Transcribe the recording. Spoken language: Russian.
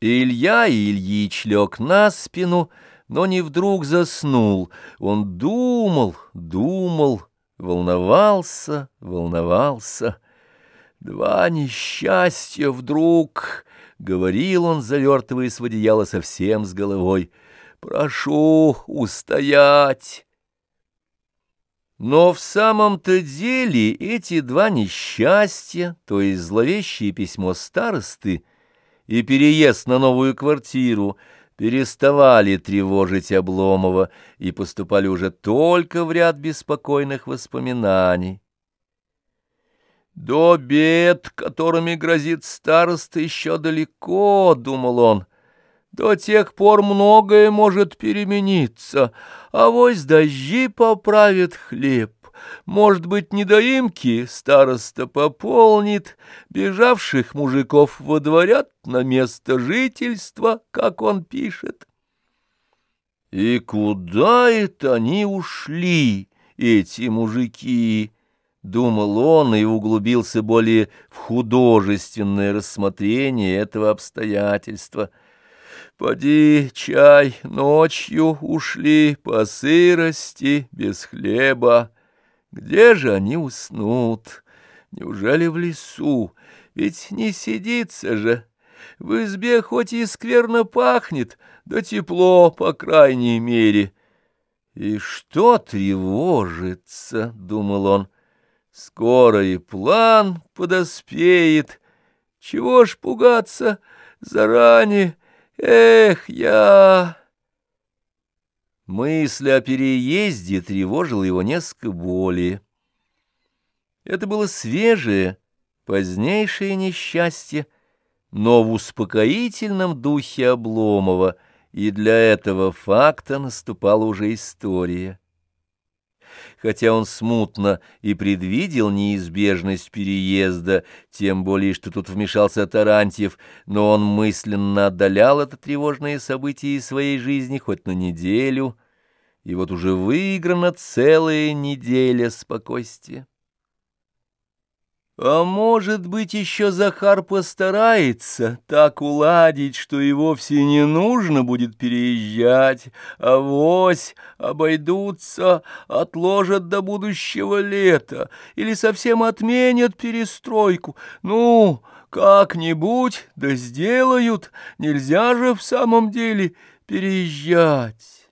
Илья Ильич лег на спину, но не вдруг заснул. Он думал, думал, волновался, волновался. Два несчастья вдруг, — говорил он, завертываясь в одеяло совсем с головой. Прошу устоять. Но в самом-то деле эти два несчастья, то есть зловещее письмо старосты — и переезд на новую квартиру переставали тревожить Обломова и поступали уже только в ряд беспокойных воспоминаний. «До бед, которыми грозит староста, еще далеко», — думал он, — «до тех пор многое может перемениться, а вось дожди поправят хлеб». Может быть, недоимки староста пополнит, бежавших мужиков водворят на место жительства, как он пишет. И куда это они ушли, эти мужики? Думал он и углубился более в художественное рассмотрение этого обстоятельства. Поди, чай, ночью ушли по сырости, без хлеба. Где же они уснут? Неужели в лесу? Ведь не сидится же. В избе хоть и скверно пахнет, да тепло, по крайней мере. И что тревожится, — думал он, — скоро и план подоспеет. Чего ж пугаться заранее? Эх, я... Мысль о переезде тревожила его несколько более. Это было свежее, позднейшее несчастье, но в успокоительном духе Обломова, и для этого факта наступала уже история. Хотя он смутно и предвидел неизбежность переезда, тем более, что тут вмешался Тарантьев, но он мысленно отдалял это тревожное событие из своей жизни хоть на неделю, и вот уже выиграна целая неделя спокойствия. А может быть, еще Захар постарается так уладить, что и вовсе не нужно будет переезжать, а вось обойдутся, отложат до будущего лета или совсем отменят перестройку. Ну, как-нибудь, да сделают, нельзя же в самом деле переезжать».